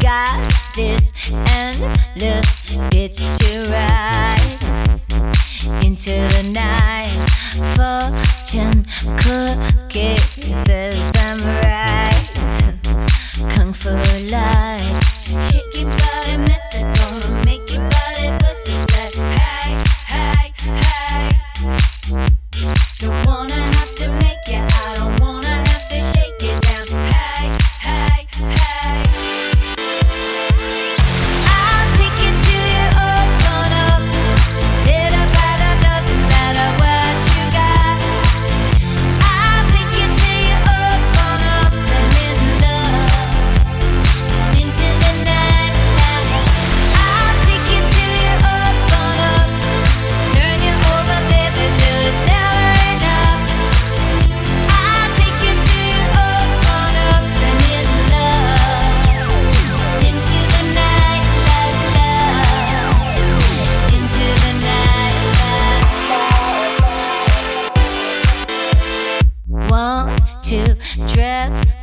Got this endless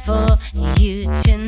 for you tonight.